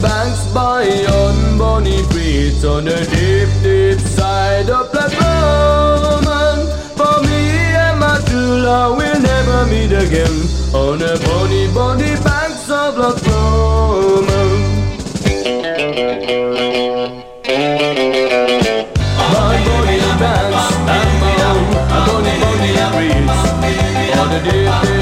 banks by on Bonnie Breeds on the deep, deep side of Black Roman. For me and my true love we'll never meet again on the bonny, bonny banks of the Lomond. My bonny banks, I'm on, a bonny, breeze on the deep.